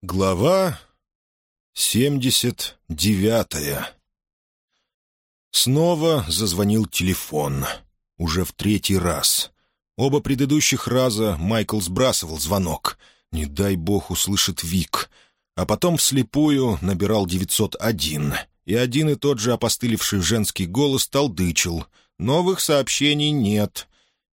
Глава семьдесят девятая Снова зазвонил телефон. Уже в третий раз. Оба предыдущих раза Майкл сбрасывал звонок. Не дай бог услышит Вик. А потом вслепую набирал 901. И один и тот же опостылевший женский голос толдычил. Новых сообщений нет.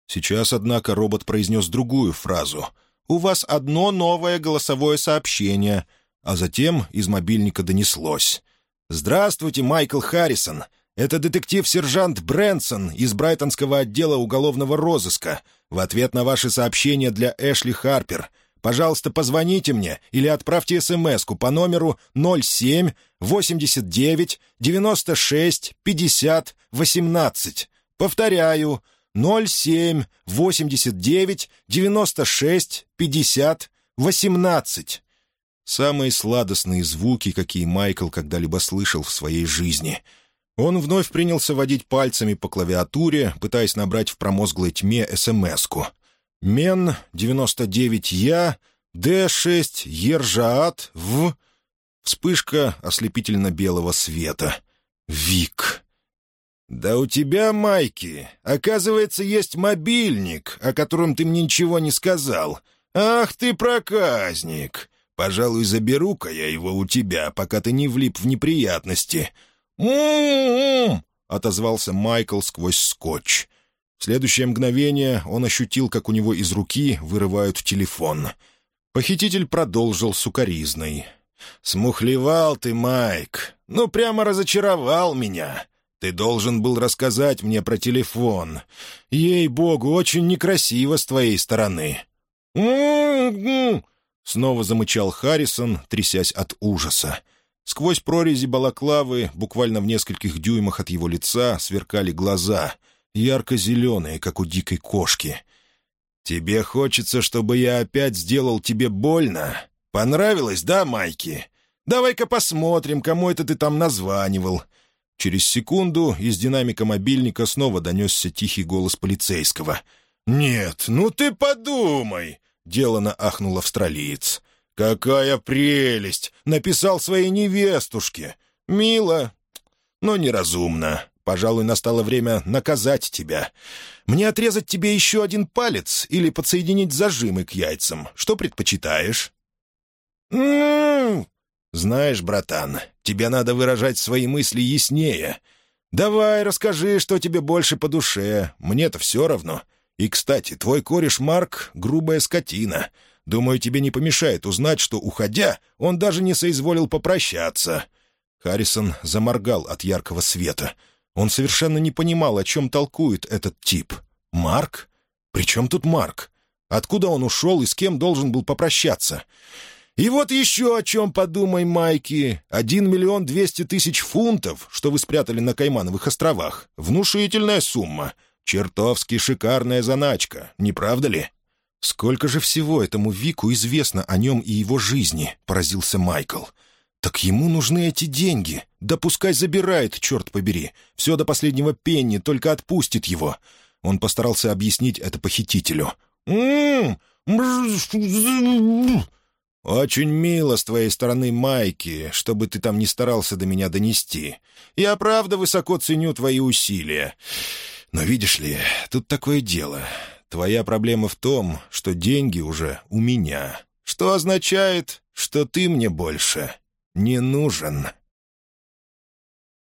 Сейчас, однако, робот произнес другую фразу — у вас одно новое голосовое сообщение». А затем из мобильника донеслось. «Здравствуйте, Майкл Харрисон. Это детектив-сержант Брэнсон из Брайтонского отдела уголовного розыска. В ответ на ваши сообщения для Эшли Харпер. Пожалуйста, позвоните мне или отправьте смс по номеру 07 89 96 50 18. Повторяю, 07 89 96 50 18. Самые сладостные звуки, какие Майкл когда-либо слышал в своей жизни. Он вновь принялся водить пальцами по клавиатуре, пытаясь набрать в промозглой тьме СМС-ку. «Мен 99 Я, Д6 Ержаат в...» Вспышка ослепительно-белого света. «Вик». «Да у тебя, Майки, оказывается, есть мобильник, о котором ты мне ничего не сказал. Ах ты проказник! Пожалуй, заберу-ка я его у тебя, пока ты не влип в неприятности». «М-м-м!» — отозвался Майкл сквозь скотч. В следующее мгновение он ощутил, как у него из руки вырывают телефон. Похититель продолжил сукоризной. «Смухлевал ты, Майк. Ну, прямо разочаровал меня. Ты должен был рассказать мне про телефон. Ей-богу, очень некрасиво с твоей стороны». Снова замычал Харрисон, трясясь от ужаса. Сквозь прорези балаклавы, буквально в нескольких дюймах от его лица, сверкали глаза, ярко-зеленые, как у дикой кошки. «Тебе хочется, чтобы я опять сделал тебе больно? Понравилось, да, Майки? Давай-ка посмотрим, кому это ты там названивал. Через секунду из динамика мобильника снова донесся тихий голос полицейского. «Нет, ну ты подумай!» — делано ахнул австралиец. «Какая прелесть!» — написал своей невестушке. «Мило, но неразумно. Пожалуй, настало время наказать тебя. Мне отрезать тебе еще один палец или подсоединить зажимы к яйцам? Что предпочитаешь?» «М-м-м!» «Знаешь, братан, тебе надо выражать свои мысли яснее. Давай, расскажи, что тебе больше по душе. Мне-то все равно. И, кстати, твой кореш Марк — грубая скотина. Думаю, тебе не помешает узнать, что, уходя, он даже не соизволил попрощаться». Харрисон заморгал от яркого света. Он совершенно не понимал, о чем толкует этот тип. «Марк? При чем тут Марк? Откуда он ушел и с кем должен был попрощаться?» И вот еще о чем подумай, Майки. Один миллион двести тысяч фунтов, что вы спрятали на Каймановых островах. Внушительная сумма. Чертовски шикарная заначка, не правда ли? «Сколько же всего этому Вику известно о нем и его жизни?» — поразился Майкл. «Так ему нужны эти деньги. Да пускай забирает, черт побери. Все до последнего пенни, только отпустит его». Он постарался объяснить это похитителю. «М-м-м! «Очень мило с твоей стороны, Майки, чтобы ты там не старался до меня донести. Я правда высоко ценю твои усилия. Но видишь ли, тут такое дело. Твоя проблема в том, что деньги уже у меня, что означает, что ты мне больше не нужен».